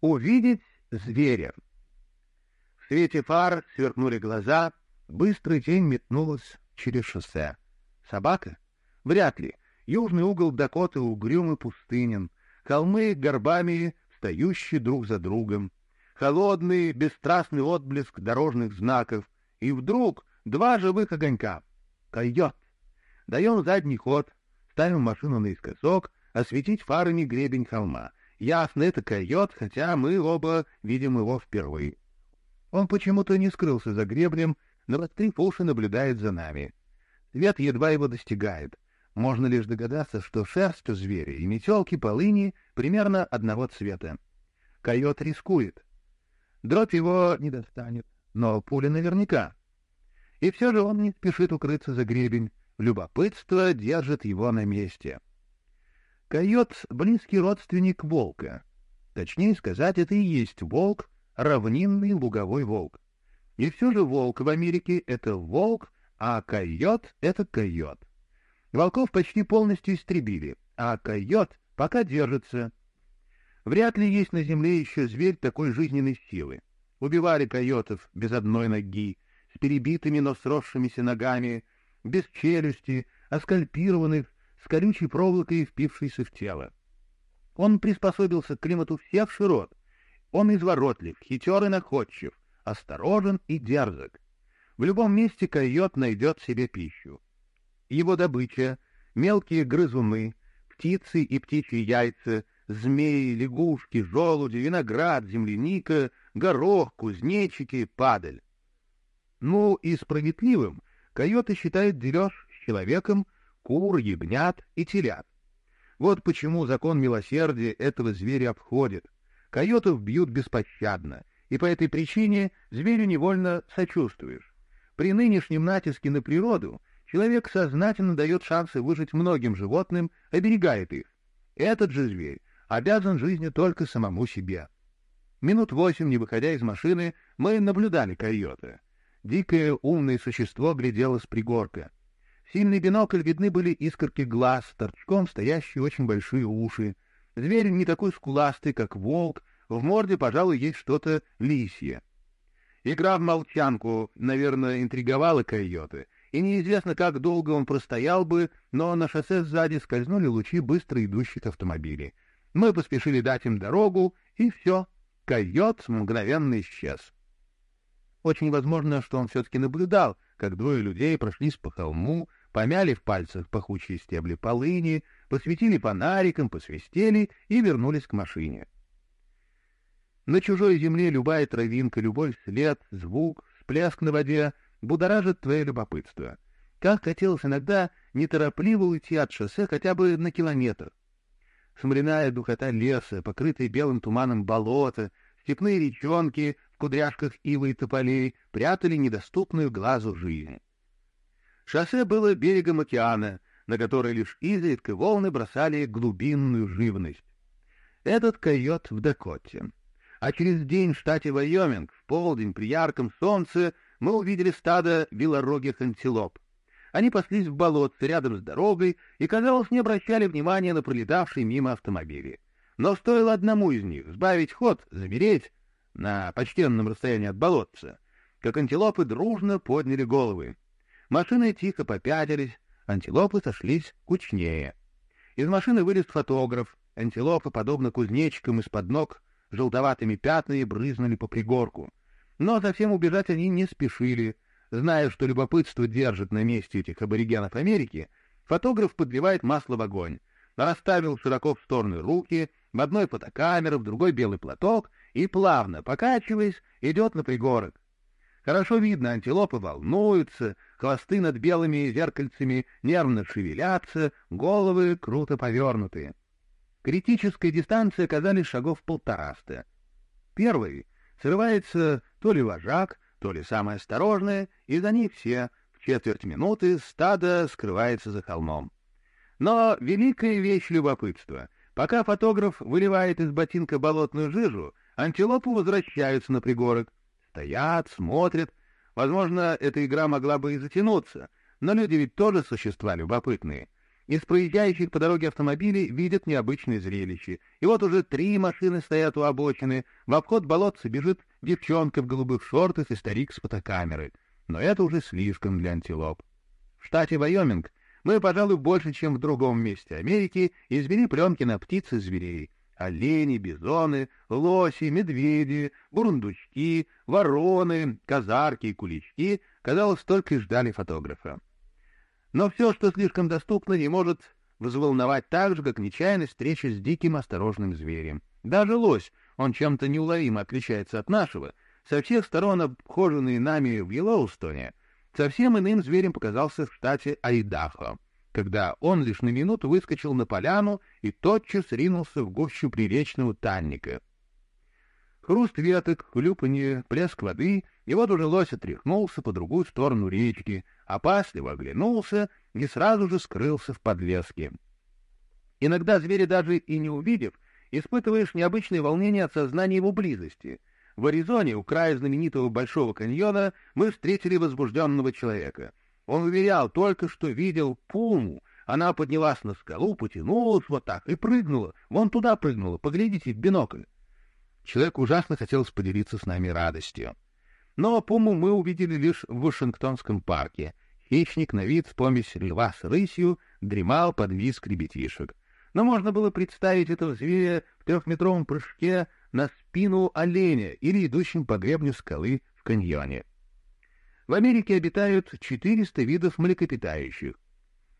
Увидеть зверя. В свете фар сверкнули глаза, быстрый тень метнулась через шоссе. Собака? Вряд ли. Южный угол Дакоты угрюм и пустынен. Холмы горбами, стоящие друг за другом. Холодный, бесстрастный отблеск дорожных знаков. И вдруг два живых огонька. Койот. Даем задний ход, ставим машину наискосок, осветить фарами гребень холма. Ясно, это койот, хотя мы оба видим его впервые. Он почему-то не скрылся за гребнем, но навострив уши наблюдает за нами. Свет едва его достигает. Можно лишь догадаться, что шерсть у зверя и метелки полыни примерно одного цвета. Койот рискует. Дробь его не достанет, но пуля наверняка. И все же он не спешит укрыться за гребень. Любопытство держит его на месте. Койот — близкий родственник волка. Точнее сказать, это и есть волк, равнинный луговой волк. И все же волк в Америке — это волк, а койот — это койот. Волков почти полностью истребили, а койот пока держится. Вряд ли есть на земле еще зверь такой жизненной силы. Убивали койотов без одной ноги, с перебитыми, но сросшимися ногами, без челюсти, оскальпированных, с колючей проволокой, впившейся в тело. Он приспособился к климату всех широт. Он изворотлив, хитер и находчив, осторожен и дерзок. В любом месте койот найдет себе пищу. Его добыча — мелкие грызуны, птицы и птичьи яйца, змеи, лягушки, желуди, виноград, земляника, горох, кузнечики, падаль. Ну и справедливым койоты считают дележ с человеком — кур, ягнят и телят. Вот почему закон милосердия этого зверя обходит. Койотов бьют беспощадно, и по этой причине зверю невольно сочувствуешь. При нынешнем натиске на природу человек сознательно дает шансы выжить многим животным, оберегает их. Этот же зверь обязан жизнью только самому себе. Минут восемь, не выходя из машины, мы наблюдали койота. Дикое умное существо глядело с пригорка — сильный бинокль видны были искорки глаз, торчком стоящие очень большие уши. Зверь не такой скуластый, как волк, в морде, пожалуй, есть что-то лисье. Игра в молчанку, наверное, интриговала койоты, и неизвестно, как долго он простоял бы, но на шоссе сзади скользнули лучи быстро идущих автомобилей. Мы поспешили дать им дорогу, и все, койот мгновенно исчез. Очень возможно, что он все-таки наблюдал, как двое людей прошлись по холму, помяли в пальцах пахучие стебли полыни, посветили фонариком, посвистели и вернулись к машине. На чужой земле любая травинка, любой след, звук, всплеск на воде будоражит твое любопытство. Как хотелось иногда неторопливо уйти от шоссе хотя бы на километр. Смоляная духота леса, покрытые белым туманом болота, степные речонки в кудряшках ивы и тополей прятали недоступную глазу жизнь. Шоссе было берегом океана, на который лишь изредка волны бросали глубинную живность. Этот койот в Дакоте. А через день в штате Вайоминг, в полдень при ярком солнце, мы увидели стадо белорогих антилоп. Они паслись в болотце рядом с дорогой и, казалось, не обращали внимания на пролетавшие мимо автомобили. Но стоило одному из них сбавить ход, замереть на почтенном расстоянии от болотца, как антилопы дружно подняли головы. Машины тихо попятились, антилопы сошлись кучнее. Из машины вылез фотограф. Антилопы, подобно кузнечикам из-под ног, желтоватыми пятнами брызнули по пригорку. Но совсем убежать они не спешили. Зная, что любопытство держит на месте этих аборигенов Америки, фотограф подливает масло в огонь, расставил широко в стороны руки, в одной фотокамера, в другой белый платок и, плавно покачиваясь, идет на пригорок. Хорошо видно, антилопы волнуются, хвосты над белыми зеркальцами нервно шевелятся, головы круто повернуты. Критическая дистанция оказались шагов полтораста. Первый срывается то ли вожак, то ли самое осторожное, и за них все в четверть минуты стадо скрывается за холмом. Но великая вещь любопытства. Пока фотограф выливает из ботинка болотную жижу, антилопы возвращаются на пригорок, стоят, смотрят, Возможно, эта игра могла бы и затянуться, но люди ведь тоже существа любопытные. Из проезжающих по дороге автомобилей видят необычное зрелище. И вот уже три машины стоят у обочины, в обход болотца бежит девчонка в голубых шортах и старик с фотокамеры. Но это уже слишком для антилоп. В штате Вайоминг мы, пожалуй, больше, чем в другом месте Америки, извели пленки на птиц и зверей. Олени, бизоны, лоси, медведи, бурундучки, вороны, казарки и кулички, казалось, только и ждали фотографа. Но все, что слишком доступно, не может взволновать так же, как нечаянная встреча с диким осторожным зверем. Даже лось, он чем-то неуловимо отличается от нашего, со всех сторон обхоженный нами в Йеллоустоне, совсем иным зверем показался в штате Айдахо, когда он лишь на минуту выскочил на поляну и тотчас ринулся в гущу приречного танника. Хруст веток, хлюпанье, плеск воды, и вот уже лось отряхнулся по другую сторону речки, опасливо оглянулся и сразу же скрылся в подлеске. Иногда звери даже и не увидев, испытываешь необычное волнение от сознания его близости. В Аризоне, у края знаменитого Большого каньона, мы встретили возбужденного человека. Он уверял только, что видел пуму. Она поднялась на скалу, потянулась вот так и прыгнула. Вон туда прыгнула, поглядите в бинокль. Человек ужасно хотелось поделиться с нами радостью. Но пуму мы увидели лишь в Вашингтонском парке. Хищник на вид, помесь льва с рысью, дремал под визг ребятишек. Но можно было представить этого зверя в трехметровом прыжке на спину оленя или идущим по гребню скалы в каньоне. В Америке обитают 400 видов млекопитающих.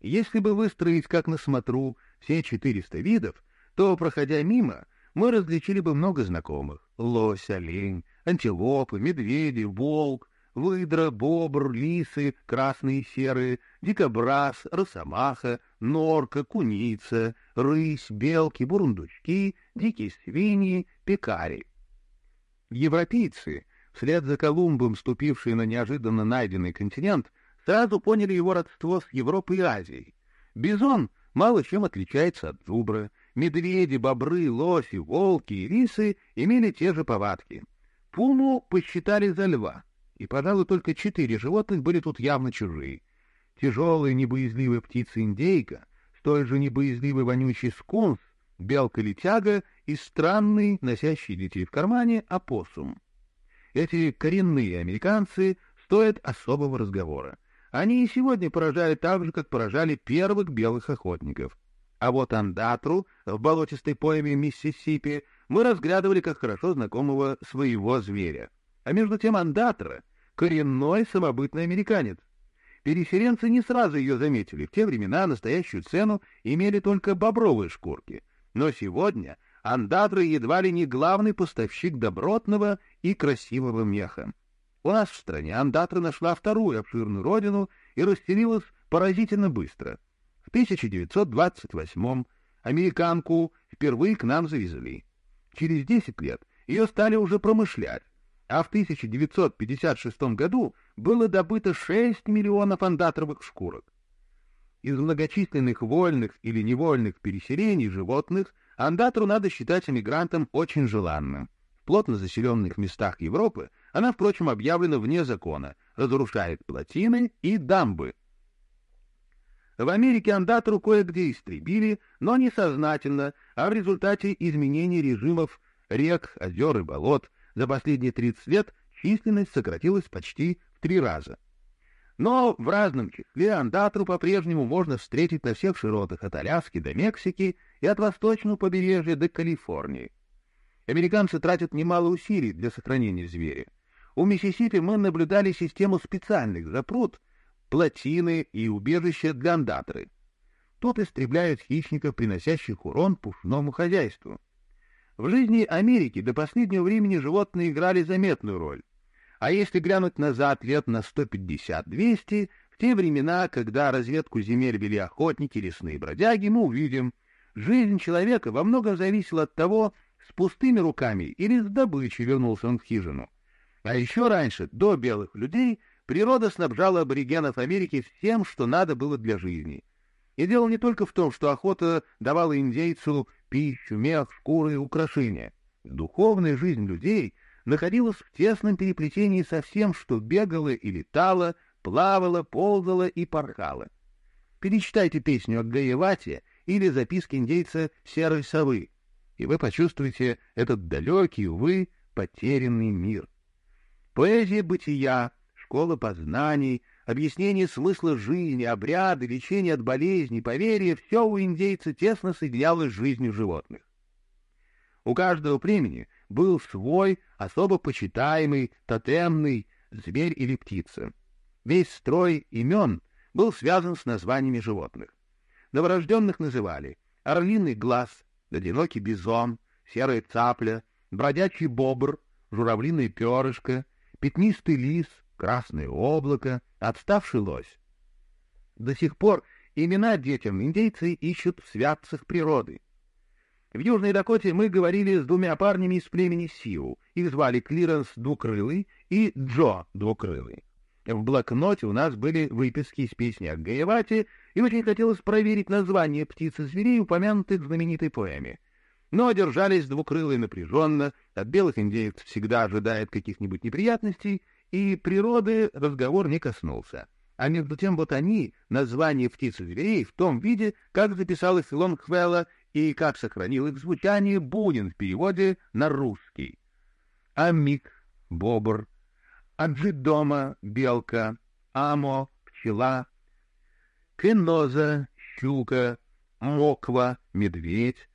Если бы выстроить как на смотру все 400 видов, то, проходя мимо, мы различили бы много знакомых — лось, олень, антилопы, медведи, волк, выдра, бобр, лисы, красные и серые, дикобраз, росомаха, норка, куница, рысь, белки, бурундучки, дикие свиньи, пекари. Европейцы, вслед за Колумбом, ступившие на неожиданно найденный континент, сразу поняли его родство с Европой и Азией. Бизон мало чем отличается от зубра — Медведи, бобры, лоси, волки и рисы имели те же повадки. Пуму посчитали за льва, и, пожалуй, только четыре животных были тут явно чужие. Тяжелая небоязливая птица-индейка, столь же небоязливый вонючий скунс, белка-летяга и странный, носящий детей в кармане, опоссум. Эти коренные американцы стоят особого разговора. Они и сегодня поражали так же, как поражали первых белых охотников — а вот андатру в болотистой пойме Миссисипи мы разглядывали как хорошо знакомого своего зверя. А между тем андатра — коренной самобытный американец. Переселенцы не сразу ее заметили. В те времена настоящую цену имели только бобровые шкурки. Но сегодня андатра едва ли не главный поставщик добротного и красивого меха. У нас в стране андатра нашла вторую обширную родину и расселилась поразительно быстро — в 1928 американку впервые к нам завезли. Через 10 лет ее стали уже промышлять, а в 1956 году было добыто 6 миллионов андатровых шкурок. Из многочисленных вольных или невольных переселений животных андатру надо считать эмигрантом очень желанным. В плотно заселенных местах Европы она, впрочем, объявлена вне закона, разрушает плотины и дамбы, в Америке андатру кое-где истребили, но не сознательно, а в результате изменений режимов рек, озер и болот за последние 30 лет численность сократилась почти в три раза. Но в разном числе андатру по-прежнему можно встретить на всех широтах от Аляски до Мексики и от восточного побережья до Калифорнии. Американцы тратят немало усилий для сохранения зверя. У Миссисипи мы наблюдали систему специальных запрут, плотины и убежища для андатры. Тут истребляют хищников, приносящих урон пушному хозяйству. В жизни Америки до последнего времени животные играли заметную роль. А если глянуть назад лет на 150-200, в те времена, когда разведку земель вели охотники, лесные бродяги, мы увидим, жизнь человека во многом зависела от того, с пустыми руками или с добычей вернулся он в хижину. А еще раньше, до белых людей, Природа снабжала аборигенов Америки всем, что надо было для жизни. И дело не только в том, что охота давала индейцу пищу, мех, шкуры и украшения. Духовная жизнь людей находилась в тесном переплетении со всем, что бегало и летало, плавало, ползало и порхало. Перечитайте песню о Гаевате или записки индейца Серой Совы, и вы почувствуете этот далекий, увы, потерянный мир. Поэзия бытия, школа познаний, объяснение смысла жизни, обряды, лечение от болезней, поверье — все у индейца тесно соединялось с жизнью животных. У каждого племени был свой, особо почитаемый, тотемный зверь или птица. Весь строй имен был связан с названиями животных. Новорожденных называли орлиный глаз, одинокий бизон, серая цапля, бродячий бобр, журавлиное перышко, пятнистый лис, красное облако, отставший лось. До сих пор имена детям индейцы ищут в святцах природы. В Южной Дакоте мы говорили с двумя парнями из племени Сиу. Их звали Клиренс Двукрылый и Джо Двукрылый. В блокноте у нас были выписки из песни о Гаевате, и очень хотелось проверить название птиц и зверей, упомянутых в знаменитой поэме. Но держались двукрылые напряженно, от белых индейцев всегда ожидает каких-нибудь неприятностей, и природы разговор не коснулся. А между тем вот они, название птиц и зверей, в том виде, как записал их Лонгхвелла и как сохранил их звучание Бунин в переводе на русский. Амик — бобр, аджидома — белка, амо — пчела, кеноза — щука, моква — медведь,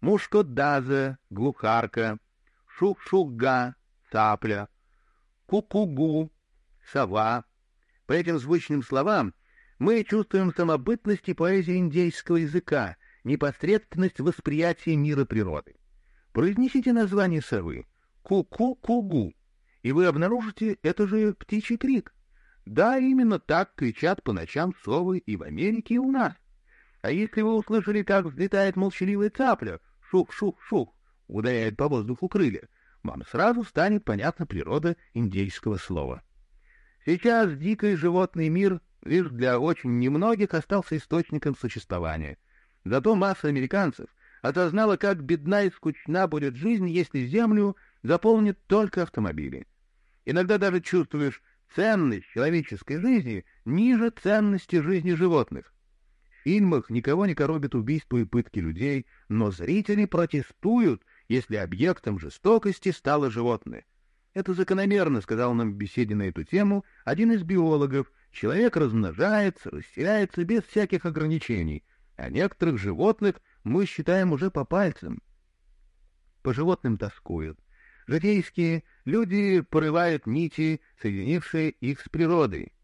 мушкодаза — глухарка, шух-шуга — цапля, кукугу — сова. По этим звучным словам мы чувствуем самобытность и поэзию индейского языка, непосредственность восприятия мира природы. Произнесите название совы «ку-ку-ку-гу», и вы обнаружите это же птичий крик. Да, именно так кричат по ночам совы и в Америке, и у нас. А если вы услышали, как взлетает молчаливая цапля, шух-шух-шух, ударяет по воздуху крылья, вам сразу станет понятна природа индейского слова. Сейчас дикий животный мир лишь для очень немногих остался источником существования — Зато масса американцев осознала, как бедна и скучна будет жизнь, если землю заполнят только автомобили. Иногда даже чувствуешь ценность человеческой жизни ниже ценности жизни животных. В фильмах никого не коробит убийство и пытки людей, но зрители протестуют, если объектом жестокости стало животное. Это закономерно, сказал нам в беседе на эту тему один из биологов. Человек размножается, расселяется без всяких ограничений, а некоторых животных мы считаем уже по пальцам. По животным тоскуют. Житейские люди порывают нити, соединившие их с природой.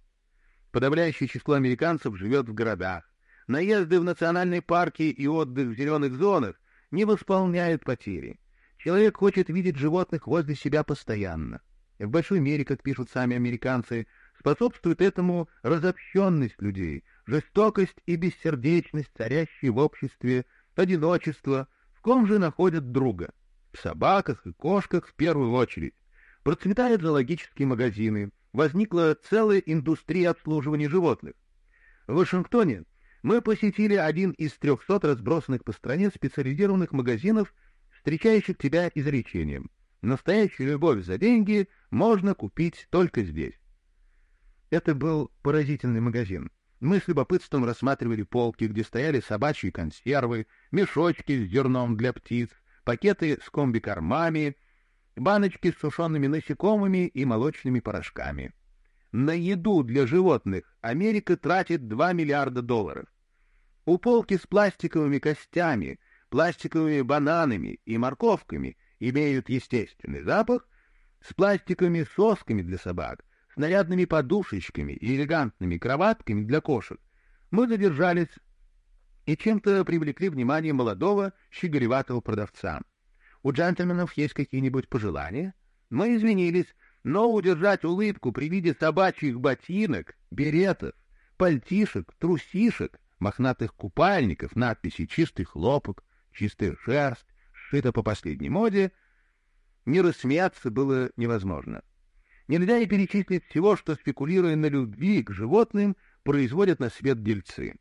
Подавляющее число американцев живет в городах. Наезды в национальные парки и отдых в зеленых зонах не восполняют потери. Человек хочет видеть животных возле себя постоянно. В большой мере, как пишут сами американцы, способствует этому разобщенность людей, жестокость и бессердечность, царящие в обществе, одиночество, в ком же находят друга? В собаках и кошках в первую очередь. Процветают зоологические магазины, возникла целая индустрия обслуживания животных. В Вашингтоне мы посетили один из трехсот разбросанных по стране специализированных магазинов, встречающих тебя изречением «Настоящую любовь за деньги можно купить только здесь». Это был поразительный магазин. Мы с любопытством рассматривали полки, где стояли собачьи консервы, мешочки с зерном для птиц, пакеты с комбикормами, баночки с сушеными насекомыми и молочными порошками. На еду для животных Америка тратит 2 миллиарда долларов. У полки с пластиковыми костями, пластиковыми бананами и морковками имеют естественный запах, с пластиковыми сосками для собак нарядными подушечками и элегантными кроватками для кошек, мы задержались и чем-то привлекли внимание молодого, щеголеватого продавца. У джентльменов есть какие-нибудь пожелания? Мы извинились, но удержать улыбку при виде собачьих ботинок, беретов, пальтишек, трусишек, мохнатых купальников, надписи «Чистый хлопок», «Чистая шерсть», «Сшито по последней моде», не рассмеяться было невозможно. Нельзя и перечислить всего, что, спекулируя на любви к животным, производят на свет дельцы.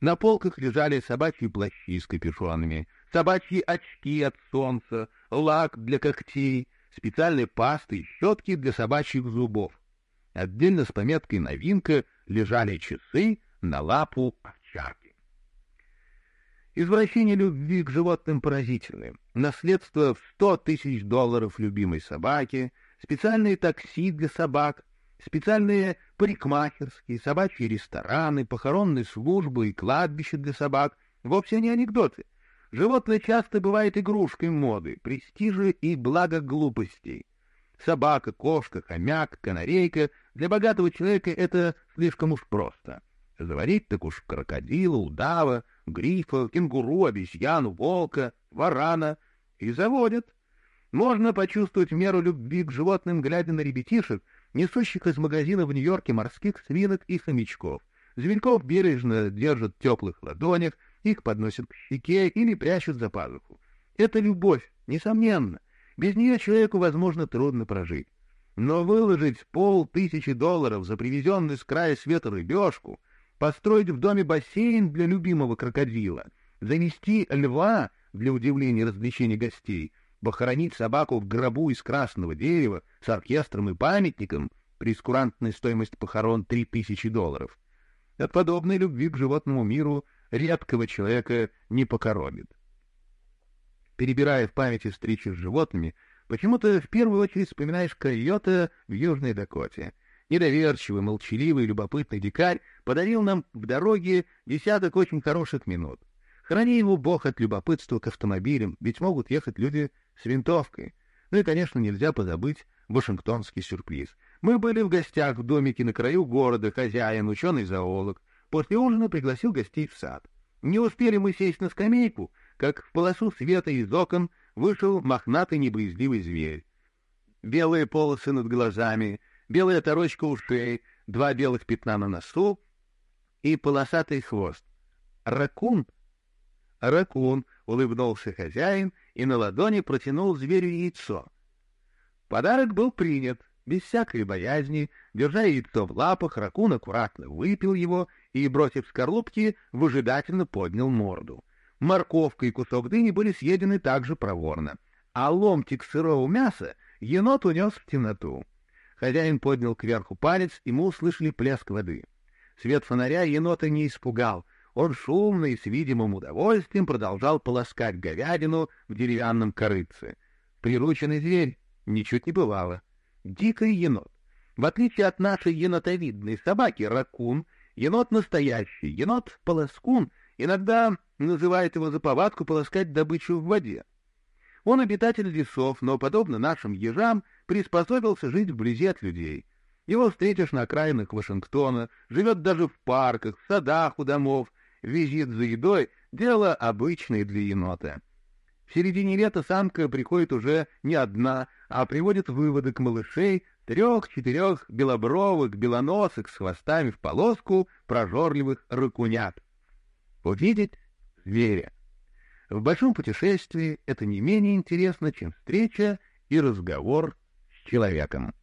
На полках лежали собачьи плащи с капюшонами, собачьи очки от солнца, лак для когтей, специальные пасты и щетки для собачьих зубов. Отдельно с пометкой «Новинка» лежали часы на лапу овчарки. Извращение любви к животным поразительны. Наследство в сто тысяч долларов любимой собаки, специальные такси для собак, специальные парикмахерские, собачьи рестораны, похоронные службы и кладбища для собак — вовсе не анекдоты. Животное часто бывает игрушкой моды, престижа и блага глупостей. Собака, кошка, хомяк, канарейка — для богатого человека это слишком уж просто. Заварить так уж крокодила, удава, грифа, кенгуру, обезьяну, волка, варана и заводят. Можно почувствовать меру любви к животным, глядя на ребятишек, несущих из магазина в Нью-Йорке морских свинок и хомячков. Зверьков бережно держат в теплых ладонях, их подносят к щеке или прячут за пазуху. Это любовь, несомненно. Без нее человеку, возможно, трудно прожить. Но выложить полтысячи долларов за привезенный с края света рыбешку, построить в доме бассейн для любимого крокодила, завести льва для удивления и развлечения гостей, похоронить собаку в гробу из красного дерева с оркестром и памятником, прескурантная стоимость похорон три тысячи долларов. От подобной любви к животному миру редкого человека не покоробит. Перебирая в памяти встречи с животными, почему-то в первую очередь вспоминаешь койота в Южной Дакоте. Недоверчивый, молчаливый, любопытный дикарь подарил нам в дороге десяток очень хороших минут. Храни его Бог от любопытства к автомобилям, ведь могут ехать люди с винтовкой. Ну и, конечно, нельзя позабыть вашингтонский сюрприз. Мы были в гостях в домике на краю города, хозяин, ученый-зоолог. После ужина пригласил гостей в сад. Не успели мы сесть на скамейку, как в полосу света из окон вышел мохнатый небоязливый зверь. Белые полосы над глазами, белая оторочка ушей, два белых пятна на носу и полосатый хвост. Ракун? Ракун, улыбнулся хозяин и на ладони протянул зверю яйцо. Подарок был принят, без всякой боязни, держа яйцо в лапах, ракун аккуратно выпил его и, бросив скорлупки, выжидательно поднял морду. Морковка и кусок дыни были съедены также проворно, а ломтик сырого мяса енот унес в темноту. Хозяин поднял кверху палец, и мы услышали плеск воды. Свет фонаря енота не испугал. Он шумно и с видимым удовольствием продолжал полоскать говядину в деревянном корыце. Прирученный зверь ничуть не бывало. Дикий енот. В отличие от нашей енотовидной собаки, ракун, енот настоящий, енот-полоскун, иногда называет его за повадку полоскать добычу в воде. Он обитатель лесов, но, подобно нашим ежам, приспособился жить вблизи от людей. Его встретишь на окраинах Вашингтона, живет даже в парках, в садах у домов. Визит за едой — дело обычное для енота. В середине лета самка приходит уже не одна, а приводит выводок малышей, трех-четырех белобровых, белоносых с хвостами в полоску прожорливых рыкунят. Увидеть зверя. В большом путешествии это не менее интересно, чем встреча и разговор с человеком.